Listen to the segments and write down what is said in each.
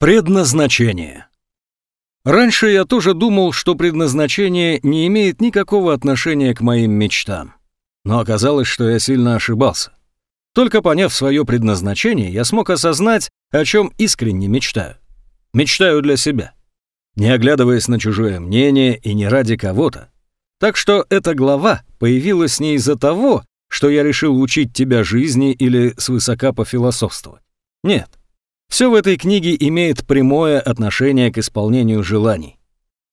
Предназначение. Раньше я тоже думал, что предназначение не имеет никакого отношения к моим мечтам. Но оказалось, что я сильно ошибался. Только поняв свое предназначение, я смог осознать, о чем искренне мечтаю. Мечтаю для себя, не оглядываясь на чужое мнение и не ради кого-то. Так что эта глава появилась не из-за того, что я решил учить тебя жизни или свысока пофилософствовать. Нет. Все в этой книге имеет прямое отношение к исполнению желаний.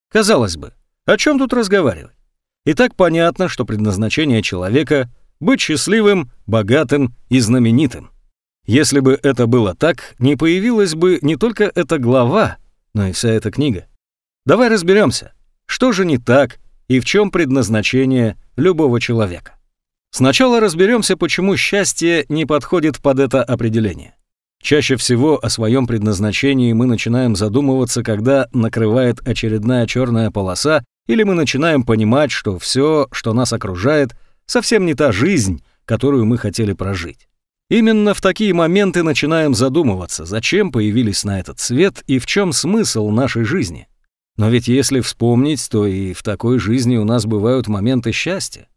Казалось бы, о чем тут разговаривать? И так понятно, что предназначение человека — быть счастливым, богатым и знаменитым. Если бы это было так, не появилась бы не только эта глава, но и вся эта книга. Давай разберемся, что же не так и в чем предназначение любого человека. Сначала разберемся, почему счастье не подходит под это определение. Чаще всего о своем предназначении мы начинаем задумываться, когда накрывает очередная черная полоса, или мы начинаем понимать, что все, что нас окружает, совсем не та жизнь, которую мы хотели прожить. Именно в такие моменты начинаем задумываться, зачем появились на этот свет и в чем смысл нашей жизни. Но ведь если вспомнить, то и в такой жизни у нас бывают моменты счастья.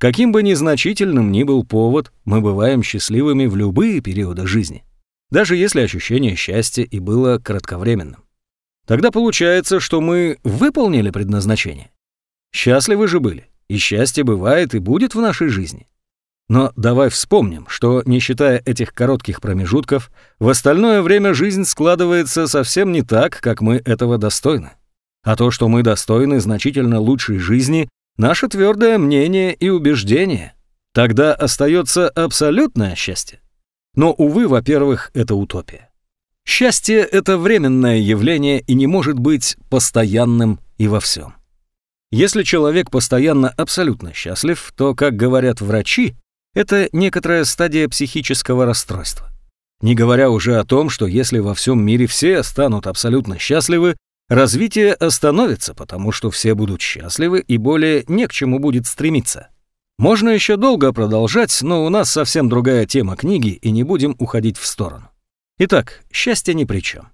Каким бы незначительным ни был повод, мы бываем счастливыми в любые периоды жизни даже если ощущение счастья и было кратковременным. Тогда получается, что мы выполнили предназначение. Счастливы же были, и счастье бывает и будет в нашей жизни. Но давай вспомним, что, не считая этих коротких промежутков, в остальное время жизнь складывается совсем не так, как мы этого достойны. А то, что мы достойны значительно лучшей жизни, наше твердое мнение и убеждение. Тогда остается абсолютное счастье. Но, увы, во-первых, это утопия. Счастье — это временное явление и не может быть постоянным и во всем. Если человек постоянно абсолютно счастлив, то, как говорят врачи, это некоторая стадия психического расстройства. Не говоря уже о том, что если во всем мире все станут абсолютно счастливы, развитие остановится, потому что все будут счастливы и более не к чему будет стремиться. Можно еще долго продолжать, но у нас совсем другая тема книги, и не будем уходить в сторону. Итак, счастье ни при чем.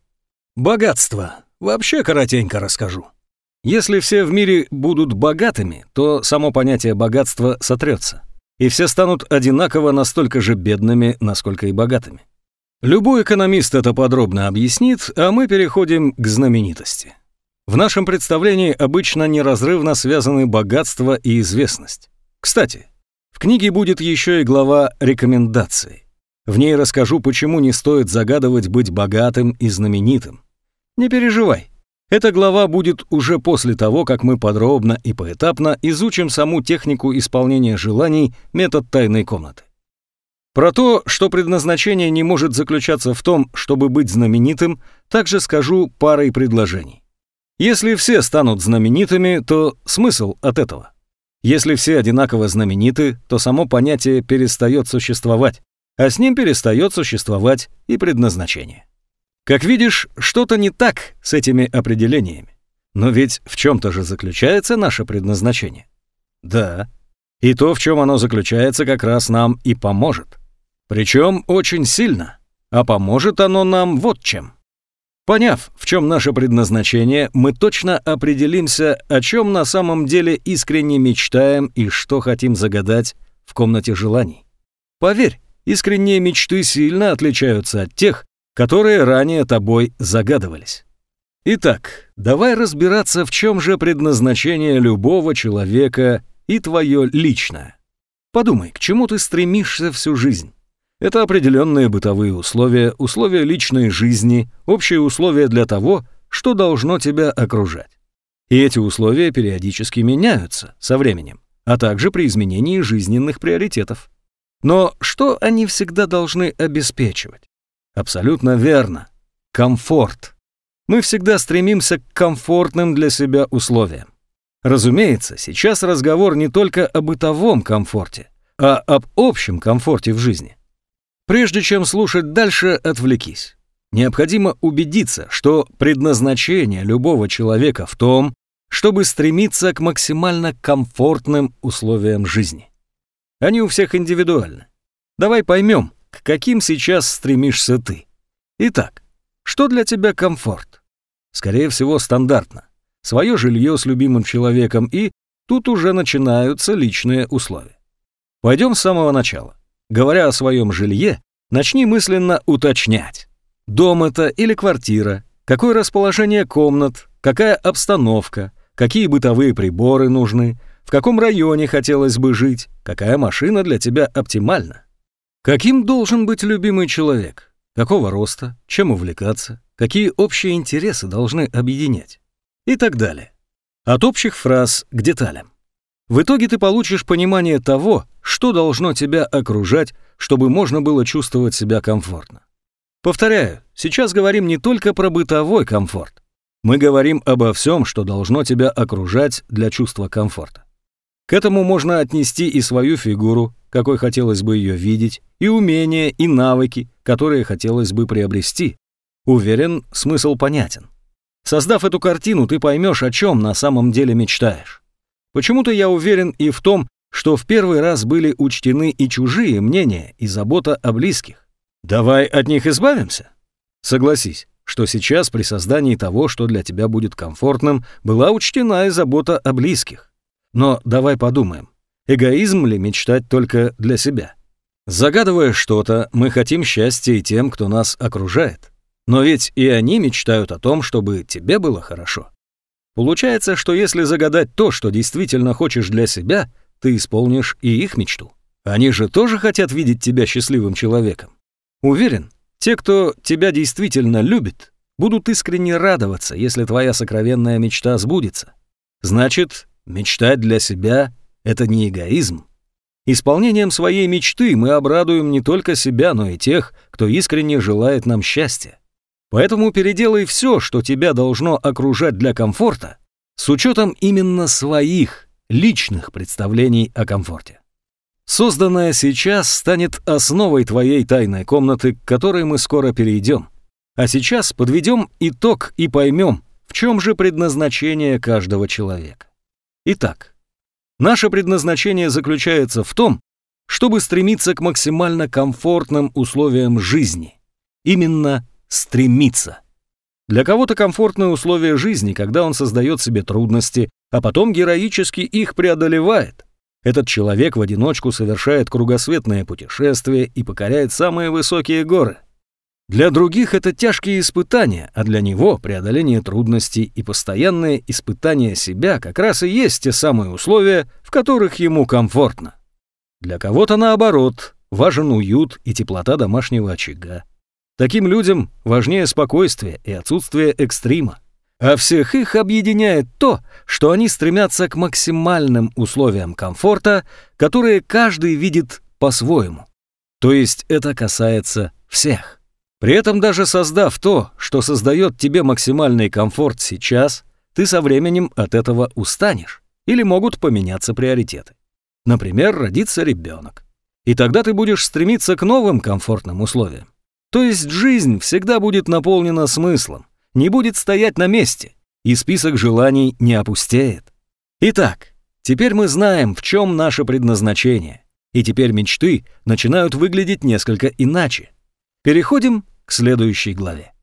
Богатство. Вообще коротенько расскажу. Если все в мире будут богатыми, то само понятие богатства сотрется, и все станут одинаково настолько же бедными, насколько и богатыми. Любой экономист это подробно объяснит, а мы переходим к знаменитости. В нашем представлении обычно неразрывно связаны богатство и известность. Кстати, в книге будет еще и глава рекомендаций. В ней расскажу, почему не стоит загадывать быть богатым и знаменитым. Не переживай, эта глава будет уже после того, как мы подробно и поэтапно изучим саму технику исполнения желаний, метод тайной комнаты. Про то, что предназначение не может заключаться в том, чтобы быть знаменитым, также скажу парой предложений. Если все станут знаменитыми, то смысл от этого? Если все одинаково знамениты, то само понятие перестает существовать, а с ним перестает существовать и предназначение. Как видишь, что-то не так с этими определениями. Но ведь в чем-то же заключается наше предназначение. Да, и то, в чем оно заключается, как раз нам и поможет. Причем очень сильно. А поможет оно нам вот чем. Поняв, в чем наше предназначение, мы точно определимся, о чем на самом деле искренне мечтаем и что хотим загадать в комнате желаний. Поверь, искренние мечты сильно отличаются от тех, которые ранее тобой загадывались. Итак, давай разбираться, в чем же предназначение любого человека и твое личное. Подумай, к чему ты стремишься всю жизнь. Это определенные бытовые условия, условия личной жизни, общие условия для того, что должно тебя окружать. И эти условия периодически меняются со временем, а также при изменении жизненных приоритетов. Но что они всегда должны обеспечивать? Абсолютно верно. Комфорт. Мы всегда стремимся к комфортным для себя условиям. Разумеется, сейчас разговор не только о бытовом комфорте, а об общем комфорте в жизни. Прежде чем слушать дальше, отвлекись. Необходимо убедиться, что предназначение любого человека в том, чтобы стремиться к максимально комфортным условиям жизни. Они у всех индивидуальны. Давай поймем, к каким сейчас стремишься ты. Итак, Что для тебя комфорт? Скорее всего, стандартно. Свое жилье с любимым человеком и тут уже начинаются личные условия. Пойдем с самого начала. Говоря о своем жилье, начни мысленно уточнять. Дом это или квартира, какое расположение комнат, какая обстановка, какие бытовые приборы нужны, в каком районе хотелось бы жить, какая машина для тебя оптимальна. Каким должен быть любимый человек? Какого роста? Чем увлекаться? Какие общие интересы должны объединять? И так далее. От общих фраз к деталям. В итоге ты получишь понимание того, что должно тебя окружать, чтобы можно было чувствовать себя комфортно. Повторяю, сейчас говорим не только про бытовой комфорт. Мы говорим обо всем, что должно тебя окружать для чувства комфорта. К этому можно отнести и свою фигуру, какой хотелось бы ее видеть, и умения, и навыки, которые хотелось бы приобрести. Уверен, смысл понятен. Создав эту картину, ты поймешь, о чем на самом деле мечтаешь. Почему-то я уверен и в том, что в первый раз были учтены и чужие мнения, и забота о близких. Давай от них избавимся? Согласись, что сейчас при создании того, что для тебя будет комфортным, была учтена и забота о близких. Но давай подумаем, эгоизм ли мечтать только для себя? Загадывая что-то, мы хотим счастья и тем, кто нас окружает. Но ведь и они мечтают о том, чтобы тебе было хорошо. Получается, что если загадать то, что действительно хочешь для себя, ты исполнишь и их мечту. Они же тоже хотят видеть тебя счастливым человеком. Уверен, те, кто тебя действительно любит, будут искренне радоваться, если твоя сокровенная мечта сбудется. Значит, мечтать для себя — это не эгоизм. Исполнением своей мечты мы обрадуем не только себя, но и тех, кто искренне желает нам счастья. Поэтому переделай все, что тебя должно окружать для комфорта, с учетом именно своих личных представлений о комфорте. Созданное сейчас станет основой твоей тайной комнаты, к которой мы скоро перейдем. А сейчас подведем итог и поймем, в чем же предназначение каждого человека. Итак, наше предназначение заключается в том, чтобы стремиться к максимально комфортным условиям жизни. Именно стремиться. Для кого-то комфортные условия жизни, когда он создает себе трудности, а потом героически их преодолевает – этот человек в одиночку совершает кругосветное путешествие и покоряет самые высокие горы. Для других это тяжкие испытания, а для него преодоление трудностей и постоянное испытание себя как раз и есть те самые условия, в которых ему комфортно. Для кого-то наоборот, важен уют и теплота домашнего очага. Таким людям важнее спокойствие и отсутствие экстрима. А всех их объединяет то, что они стремятся к максимальным условиям комфорта, которые каждый видит по-своему. То есть это касается всех. При этом даже создав то, что создает тебе максимальный комфорт сейчас, ты со временем от этого устанешь. Или могут поменяться приоритеты. Например, родится ребенок. И тогда ты будешь стремиться к новым комфортным условиям. То есть жизнь всегда будет наполнена смыслом, не будет стоять на месте, и список желаний не опустеет. Итак, теперь мы знаем, в чем наше предназначение, и теперь мечты начинают выглядеть несколько иначе. Переходим к следующей главе.